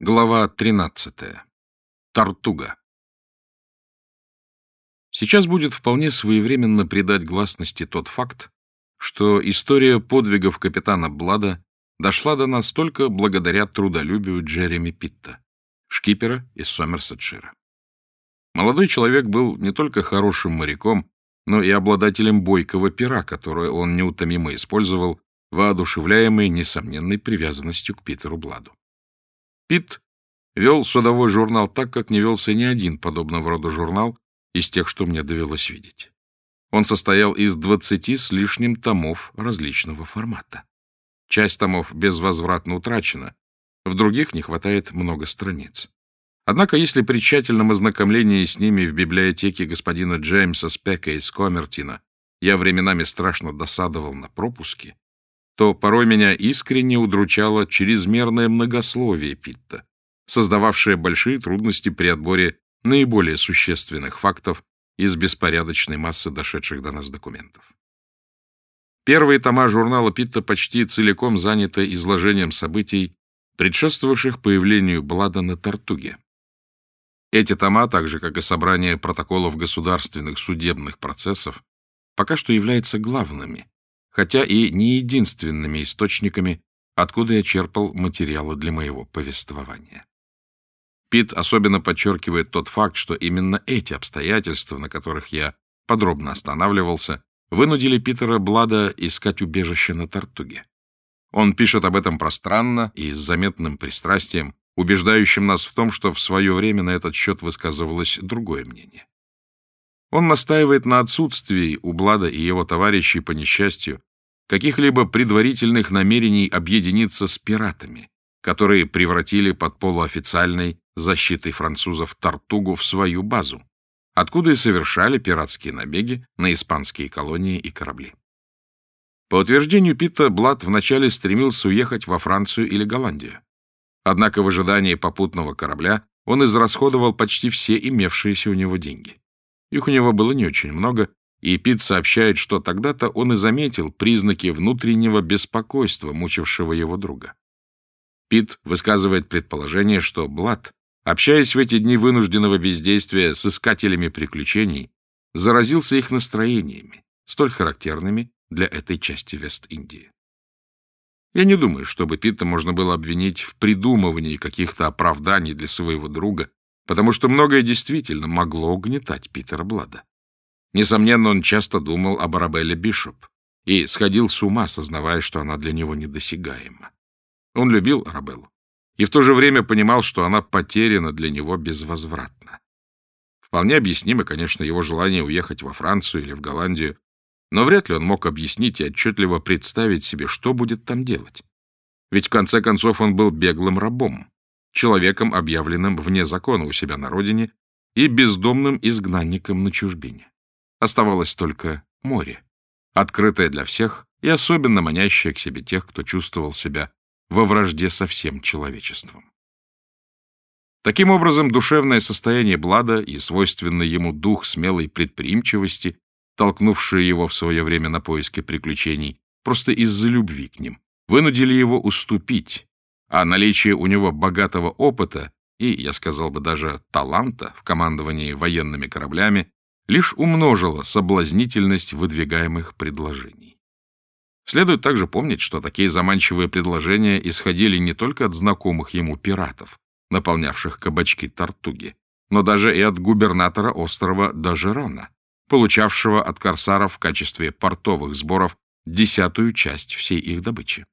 Глава 13. Тартуга. Сейчас будет вполне своевременно придать гласности тот факт, что история подвигов капитана Блада дошла до нас только благодаря трудолюбию Джереми Питта, шкипера из Сомерсетшира. Молодой человек был не только хорошим моряком, но и обладателем бойкого пера, которое он неутомимо использовал, воодушевляемый несомненной привязанностью к Питеру Бладу. Пит вел судовой журнал так, как не велся ни один подобного рода журнал из тех, что мне довелось видеть. Он состоял из двадцати с лишним томов различного формата. Часть томов безвозвратно утрачена, в других не хватает много страниц. Однако, если при тщательном ознакомлении с ними в библиотеке господина Джеймса Спека из Комертина я временами страшно досадовал на пропуски, то порой меня искренне удручало чрезмерное многословие Питта, создававшее большие трудности при отборе наиболее существенных фактов из беспорядочной массы дошедших до нас документов. Первые тома журнала Питта почти целиком заняты изложением событий, предшествовавших появлению Блада на Тартуге. Эти тома, так же как и собрание протоколов государственных судебных процессов, пока что являются главными, хотя и не единственными источниками, откуда я черпал материалы для моего повествования. Пит особенно подчеркивает тот факт, что именно эти обстоятельства, на которых я подробно останавливался, вынудили Питера Блада искать убежище на Тартуге. Он пишет об этом пространно и с заметным пристрастием, убеждающим нас в том, что в свое время на этот счет высказывалось другое мнение. Он настаивает на отсутствии у Блада и его товарищей по несчастью каких-либо предварительных намерений объединиться с пиратами, которые превратили под полуофициальной защитой французов Тартугу в свою базу, откуда и совершали пиратские набеги на испанские колонии и корабли. По утверждению Питта, Блад вначале стремился уехать во Францию или Голландию. Однако в ожидании попутного корабля он израсходовал почти все имевшиеся у него деньги. Их у него было не очень много, и Пит сообщает, что тогда-то он и заметил признаки внутреннего беспокойства, мучившего его друга. Пит высказывает предположение, что Блад, общаясь в эти дни вынужденного бездействия с искателями приключений, заразился их настроениями, столь характерными для этой части Вест-Индии. Я не думаю, чтобы Питта можно было обвинить в придумывании каких-то оправданий для своего друга, потому что многое действительно могло угнетать Питера Блада. Несомненно, он часто думал об Арабелле Бишоп и сходил с ума, сознавая, что она для него недосягаема. Он любил Арабеллу и в то же время понимал, что она потеряна для него безвозвратно. Вполне объяснимо, конечно, его желание уехать во Францию или в Голландию, но вряд ли он мог объяснить и отчетливо представить себе, что будет там делать. Ведь в конце концов он был беглым рабом, человеком, объявленным вне закона у себя на родине, и бездомным изгнанником на чужбине. Оставалось только море, открытое для всех и особенно манящее к себе тех, кто чувствовал себя во вражде со всем человечеством. Таким образом, душевное состояние Блада и свойственный ему дух смелой предприимчивости, толкнувшие его в свое время на поиски приключений, просто из-за любви к ним, вынудили его уступить а наличие у него богатого опыта и, я сказал бы, даже таланта в командовании военными кораблями лишь умножило соблазнительность выдвигаемых предложений. Следует также помнить, что такие заманчивые предложения исходили не только от знакомых ему пиратов, наполнявших кабачки Тартуги, но даже и от губернатора острова Дажерона, получавшего от корсаров в качестве портовых сборов десятую часть всей их добычи.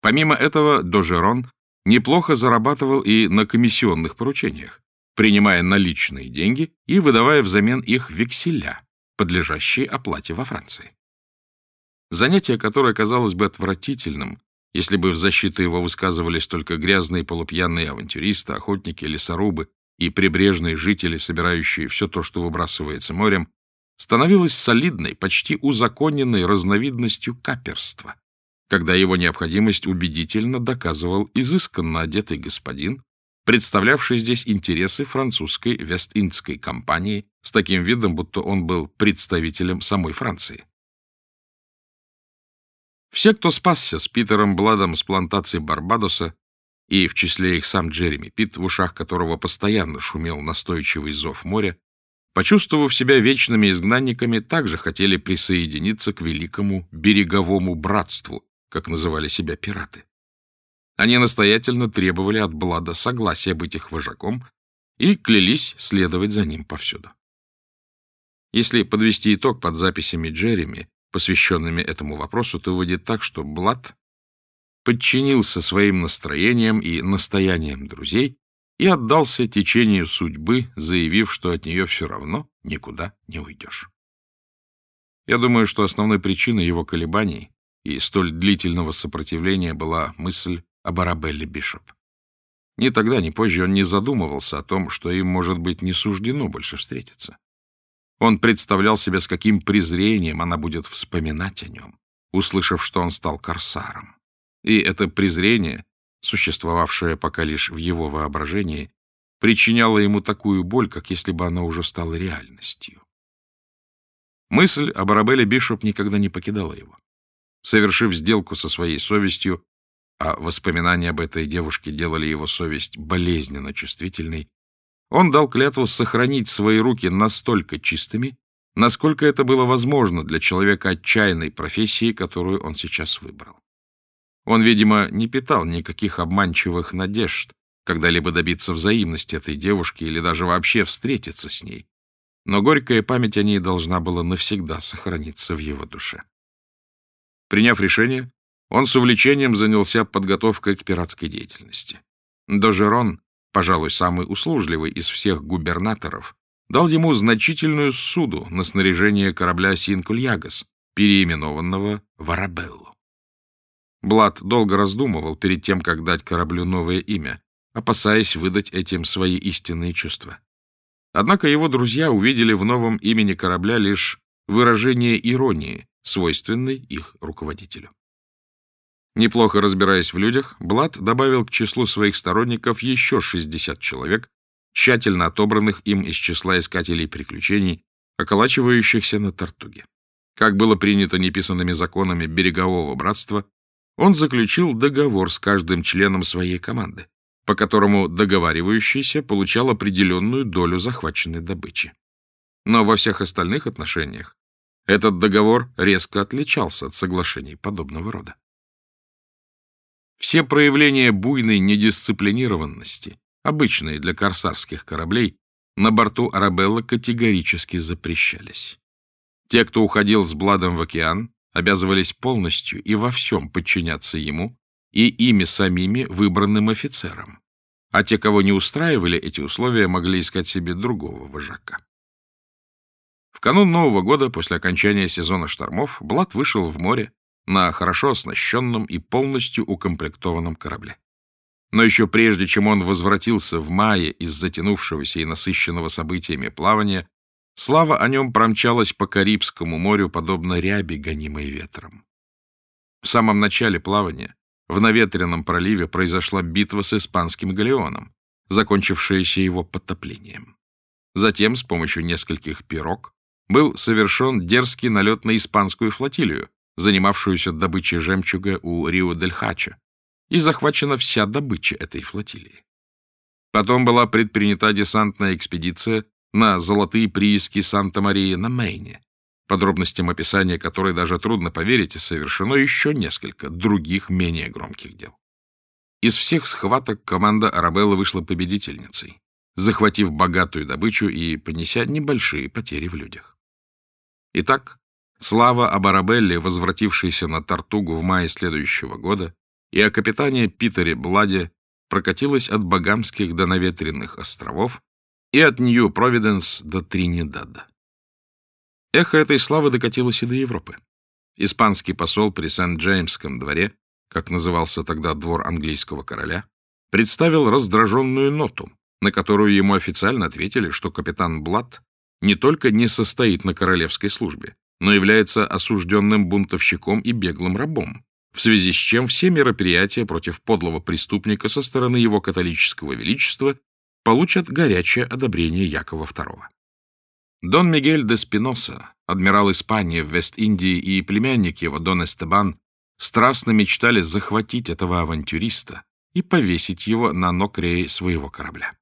Помимо этого, Дожерон неплохо зарабатывал и на комиссионных поручениях, принимая наличные деньги и выдавая взамен их векселя, подлежащие оплате во Франции. Занятие, которое казалось бы отвратительным, если бы в защиту его высказывались только грязные полупьяные авантюристы, охотники, лесорубы и прибрежные жители, собирающие все то, что выбрасывается морем, становилось солидной, почти узаконенной разновидностью каперства, когда его необходимость убедительно доказывал изысканно одетый господин, представлявший здесь интересы французской Вест-Индской компании с таким видом, будто он был представителем самой Франции. Все, кто спасся с Питером Бладом с плантации Барбадоса, и в числе их сам Джереми Питт, в ушах которого постоянно шумел настойчивый зов моря, почувствовав себя вечными изгнанниками, также хотели присоединиться к великому береговому братству, как называли себя пираты. Они настоятельно требовали от Блада согласия быть их вожаком и клялись следовать за ним повсюду. Если подвести итог под записями Джереми, посвященными этому вопросу, то выйдет так, что Блад подчинился своим настроениям и настояниям друзей и отдался течению судьбы, заявив, что от нее все равно никуда не уйдешь. Я думаю, что основной причиной его колебаний и столь длительного сопротивления была мысль об Арабелле Бишоп. Ни тогда, ни позже он не задумывался о том, что им, может быть, не суждено больше встретиться. Он представлял себе, с каким презрением она будет вспоминать о нем, услышав, что он стал корсаром. И это презрение, существовавшее пока лишь в его воображении, причиняло ему такую боль, как если бы она уже стала реальностью. Мысль об Арабелле Бишоп никогда не покидала его. Совершив сделку со своей совестью, а воспоминания об этой девушке делали его совесть болезненно чувствительной, он дал клятву сохранить свои руки настолько чистыми, насколько это было возможно для человека отчаянной профессии, которую он сейчас выбрал. Он, видимо, не питал никаких обманчивых надежд когда-либо добиться взаимности этой девушки или даже вообще встретиться с ней, но горькая память о ней должна была навсегда сохраниться в его душе. Приняв решение, он с увлечением занялся подготовкой к пиратской деятельности. Дожерон, пожалуй, самый услужливый из всех губернаторов, дал ему значительную суду на снаряжение корабля Синкульягас, переименованного в Арабеллу. Блад долго раздумывал перед тем, как дать кораблю новое имя, опасаясь выдать этим свои истинные чувства. Однако его друзья увидели в новом имени корабля лишь выражение иронии, свойственной их руководителю. Неплохо разбираясь в людях, Блад добавил к числу своих сторонников еще 60 человек, тщательно отобранных им из числа искателей приключений, околачивающихся на Тартуге. Как было принято неписанными законами берегового братства, он заключил договор с каждым членом своей команды, по которому договаривающийся получал определенную долю захваченной добычи. Но во всех остальных отношениях этот договор резко отличался от соглашений подобного рода. Все проявления буйной недисциплинированности, обычные для корсарских кораблей, на борту Арабелла категорически запрещались. Те, кто уходил с Бладом в океан, обязывались полностью и во всем подчиняться ему и ими самими выбранным офицерам, а те, кого не устраивали эти условия, могли искать себе другого вожака. В канун Нового года, после окончания сезона штормов, Блад вышел в море на хорошо оснащенном и полностью укомплектованном корабле. Но еще прежде, чем он возвратился в мае из затянувшегося и насыщенного событиями плавания, Слава о нем промчалась по Карибскому морю, подобно ряби, гонимой ветром. В самом начале плавания в наветренном проливе произошла битва с испанским галеоном, закончившаяся его потоплением. Затем, с помощью нескольких пирог, был совершен дерзкий налет на испанскую флотилию, занимавшуюся добычей жемчуга у Рио-дель-Хача, и захвачена вся добыча этой флотилии. Потом была предпринята десантная экспедиция на золотые прииски Санта-Марии на Мейне, подробностям описания которой даже трудно поверить, и совершено еще несколько других менее громких дел. Из всех схваток команда Арабелла вышла победительницей, захватив богатую добычу и понеся небольшие потери в людях. Итак, слава об Арабелле, возвратившейся на Тартугу в мае следующего года, и о капитане Питере Бладе прокатилась от Багамских до Наветренных островов, и от Нью-Провиденс до Тринидада. Эхо этой славы докатилось и до Европы. Испанский посол при Сент-Джеймском дворе, как назывался тогда двор английского короля, представил раздраженную ноту, на которую ему официально ответили, что капитан Блад не только не состоит на королевской службе, но является осужденным бунтовщиком и беглым рабом, в связи с чем все мероприятия против подлого преступника со стороны его католического величества получат горячее одобрение Якова II. Дон Мигель де Спиноса, адмирал Испании в Вест-Индии и племянник его, Дон Эстебан, страстно мечтали захватить этого авантюриста и повесить его на нокрее своего корабля.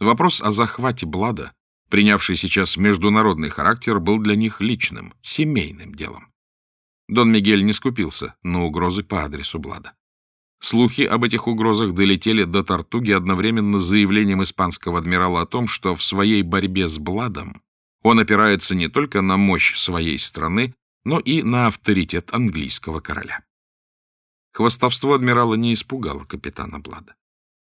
Вопрос о захвате Блада, принявший сейчас международный характер, был для них личным, семейным делом. Дон Мигель не скупился на угрозы по адресу Блада. Слухи об этих угрозах долетели до Тартуги одновременно с заявлением испанского адмирала о том, что в своей борьбе с Бладом он опирается не только на мощь своей страны, но и на авторитет английского короля. Хвостовство адмирала не испугало капитана Блада.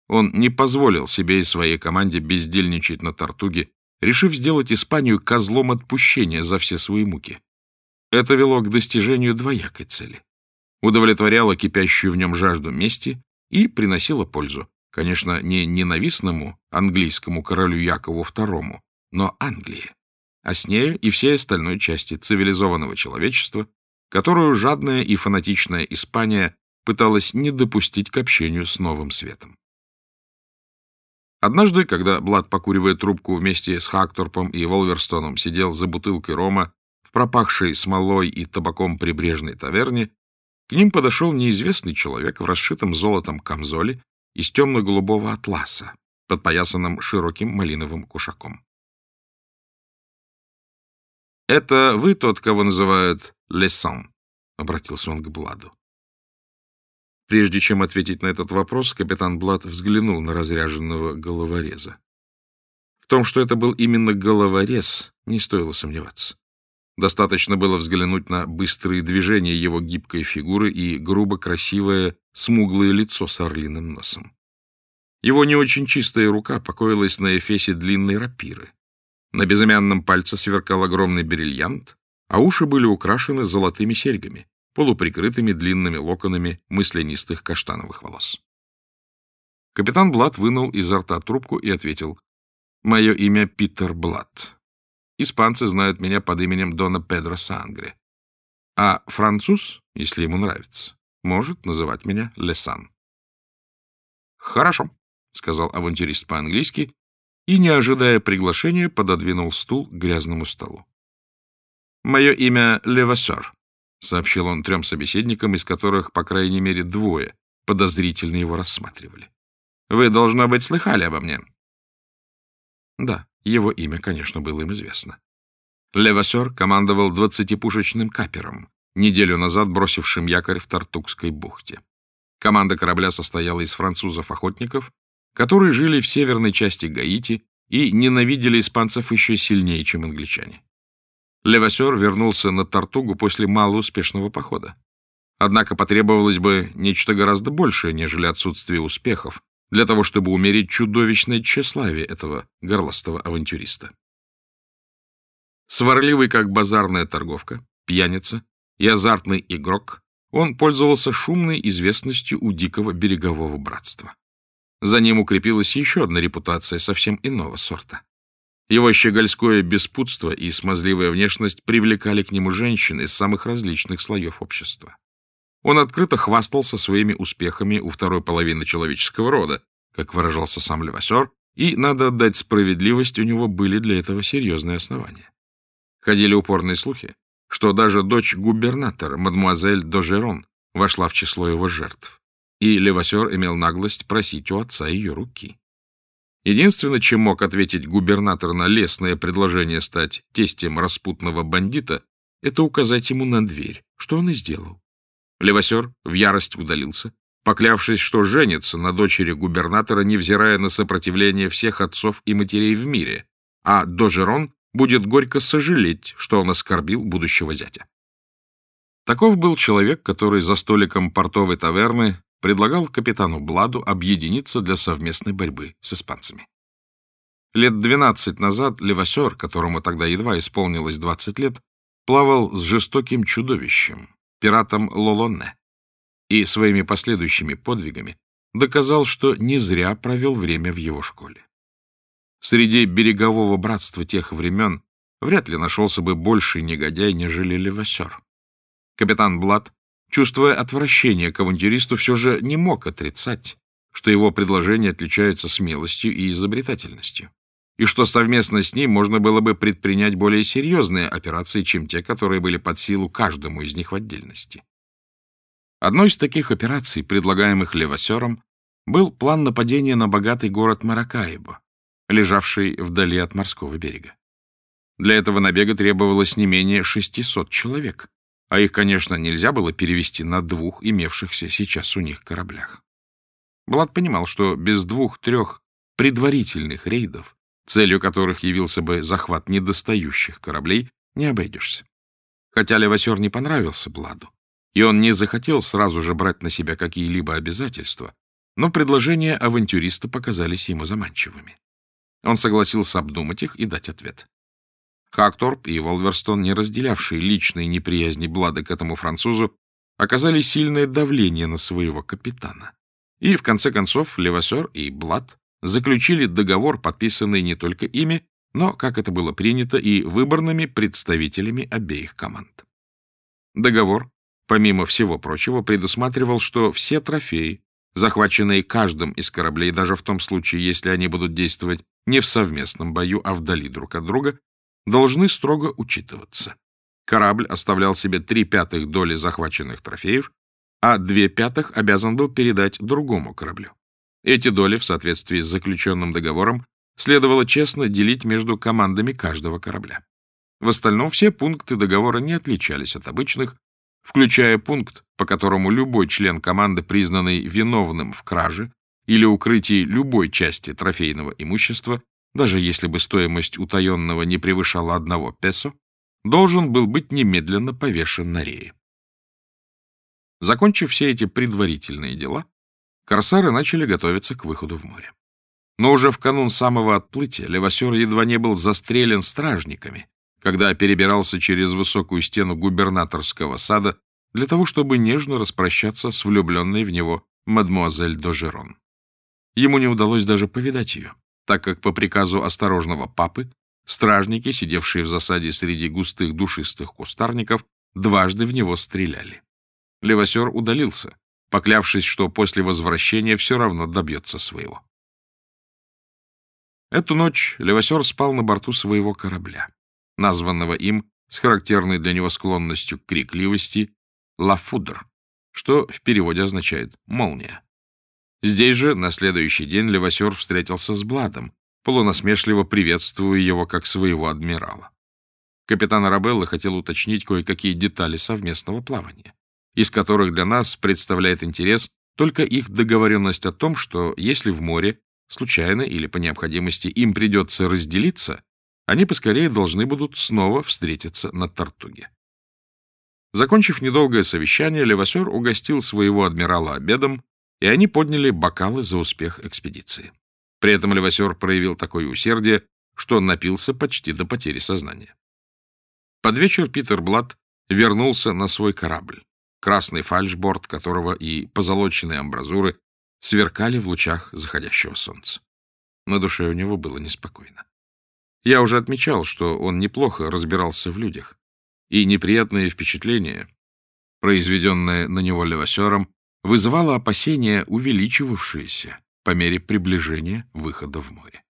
Он не позволил себе и своей команде бездельничать на Тартуге, решив сделать Испанию козлом отпущения за все свои муки. Это вело к достижению двоякой цели. Удовлетворяло кипящую в нем жажду мести и приносило пользу. Конечно, не ненавистному английскому королю Якову II, но Англии, а с нею и всей остальной части цивилизованного человечества, которую жадная и фанатичная Испания пыталась не допустить к общению с новым светом. Однажды, когда Блад, покуривая трубку вместе с Хакторпом и Волверстоном, сидел за бутылкой рома в пропахшей смолой и табаком прибрежной таверне, к ним подошел неизвестный человек в расшитом золотом камзоле из темно-голубого атласа, подпоясанном широким малиновым кушаком. — Это вы тот, кого называют Лесан? — обратился он к Бладу. Прежде чем ответить на этот вопрос, капитан Блад взглянул на разряженного головореза. В том, что это был именно головорез, не стоило сомневаться. Достаточно было взглянуть на быстрые движения его гибкой фигуры и грубо красивое, смуглое лицо с орлиным носом. Его не очень чистая рука покоилась на эфесе длинной рапиры. На безымянном пальце сверкал огромный бриллиант, а уши были украшены золотыми серьгами полуприкрытыми длинными локонами мысленистых каштановых волос. Капитан Блад вынул изо рта трубку и ответил. «Мое имя Питер Блад. Испанцы знают меня под именем Дона Педро Сангре. А француз, если ему нравится, может называть меня Лесан». «Хорошо», — сказал авантюрист по-английски и, не ожидая приглашения, пододвинул стул к грязному столу. «Мое имя Левасер. — сообщил он трем собеседникам, из которых, по крайней мере, двое подозрительно его рассматривали. — Вы, должно быть, слыхали обо мне. Да, его имя, конечно, было им известно. Левасер командовал двадцатипушечным капером, неделю назад бросившим якорь в Тартукской бухте. Команда корабля состояла из французов-охотников, которые жили в северной части Гаити и ненавидели испанцев еще сильнее, чем англичане. Левасер вернулся на Тартугу после малоуспешного похода. Однако потребовалось бы нечто гораздо большее, нежели отсутствие успехов, для того, чтобы умерить чудовищное тщеславие этого горластого авантюриста. Сварливый, как базарная торговка, пьяница и азартный игрок, он пользовался шумной известностью у дикого берегового братства. За ним укрепилась еще одна репутация совсем иного сорта. Его щегольское беспутство и смазливая внешность привлекали к нему женщин из самых различных слоев общества. Он открыто хвастался своими успехами у второй половины человеческого рода, как выражался сам Левасер, и, надо отдать справедливость, у него были для этого серьезные основания. Ходили упорные слухи, что даже дочь губернатора, мадмуазель Дожерон, вошла в число его жертв, и Левасер имел наглость просить у отца ее руки. Единственное, чем мог ответить губернатор на лестное предложение стать тестем распутного бандита, это указать ему на дверь, что он и сделал. Левасер в ярость удалился, поклявшись, что женится на дочери губернатора, невзирая на сопротивление всех отцов и матерей в мире, а Дожерон будет горько сожалеть, что он оскорбил будущего зятя. Таков был человек, который за столиком портовой таверны предлагал капитану Бладу объединиться для совместной борьбы с испанцами. Лет 12 назад Левасер, которому тогда едва исполнилось 20 лет, плавал с жестоким чудовищем, пиратом Лолоне, и своими последующими подвигами доказал, что не зря провел время в его школе. Среди берегового братства тех времен вряд ли нашелся бы больший негодяй, нежели Левасер. Капитан Блад чувствуя отвращение к авантюристу, все же не мог отрицать, что его предложения отличаются смелостью и изобретательностью, и что совместно с ним можно было бы предпринять более серьезные операции, чем те, которые были под силу каждому из них в отдельности. Одной из таких операций, предлагаемых Левасером, был план нападения на богатый город Маракаибо, лежавший вдали от морского берега. Для этого набега требовалось не менее 600 человек, а их, конечно, нельзя было перевести на двух имевшихся сейчас у них кораблях. Блад понимал, что без двух-трех предварительных рейдов, целью которых явился бы захват недостающих кораблей, не обойдешься. Хотя Левасер не понравился Бладу, и он не захотел сразу же брать на себя какие-либо обязательства, но предложения авантюриста показались ему заманчивыми. Он согласился обдумать их и дать ответ. Хакторп и Волверстон, не разделявшие личной неприязни Блада к этому французу, оказали сильное давление на своего капитана. И, в конце концов, Левасер и Блад заключили договор, подписанный не только ими, но, как это было принято, и выборными представителями обеих команд. Договор, помимо всего прочего, предусматривал, что все трофеи, захваченные каждым из кораблей, даже в том случае, если они будут действовать не в совместном бою, а вдали друг от друга, должны строго учитываться. Корабль оставлял себе три пятых доли захваченных трофеев, а две пятых обязан был передать другому кораблю. Эти доли, в соответствии с заключенным договором, следовало честно делить между командами каждого корабля. В остальном все пункты договора не отличались от обычных, включая пункт, по которому любой член команды, признанный виновным в краже или укрытии любой части трофейного имущества, даже если бы стоимость утаенного не превышала одного песо, должен был быть немедленно повешен на рее. Закончив все эти предварительные дела, корсары начали готовиться к выходу в море. Но уже в канун самого отплытия Левасер едва не был застрелен стражниками, когда перебирался через высокую стену губернаторского сада для того, чтобы нежно распрощаться с влюбленной в него мадмуазель Дожерон. Ему не удалось даже повидать ее так как по приказу осторожного папы стражники, сидевшие в засаде среди густых душистых кустарников, дважды в него стреляли. Левасер удалился, поклявшись, что после возвращения все равно добьется своего. Эту ночь Левасер спал на борту своего корабля, названного им с характерной для него склонностью к крикливости «Лафудр», что в переводе означает «молния». Здесь же на следующий день Левасер встретился с Бладом, полунасмешливо приветствуя его как своего адмирала. Капитан Арабелла хотел уточнить кое-какие детали совместного плавания, из которых для нас представляет интерес только их договоренность о том, что если в море, случайно или по необходимости, им придется разделиться, они поскорее должны будут снова встретиться на Тартуге. Закончив недолгое совещание, Левасер угостил своего адмирала обедом, и они подняли бокалы за успех экспедиции. При этом Левасер проявил такое усердие, что напился почти до потери сознания. Под вечер Питер Блад вернулся на свой корабль, красный фальшборд которого и позолоченные амбразуры сверкали в лучах заходящего солнца. На душе у него было неспокойно. Я уже отмечал, что он неплохо разбирался в людях, и неприятные впечатления, произведенные на него Левасером, вызывало опасения, увеличивавшиеся по мере приближения выхода в море.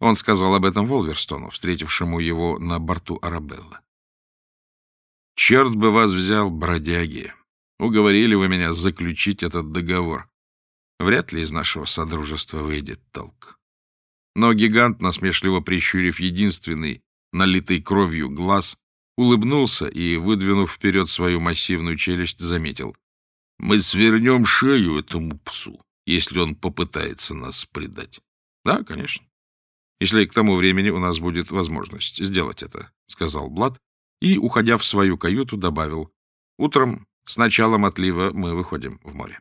Он сказал об этом Волверстону, встретившему его на борту Арабелла. «Черт бы вас взял, бродяги! Уговорили вы меня заключить этот договор. Вряд ли из нашего содружества выйдет толк». Но гигант, насмешливо прищурив единственный, налитый кровью глаз, улыбнулся и, выдвинув вперед свою массивную челюсть, заметил. Мы свернем шею этому псу, если он попытается нас предать. Да, конечно. Если к тому времени у нас будет возможность сделать это, — сказал Блад, и, уходя в свою каюту, добавил. Утром с началом отлива мы выходим в море.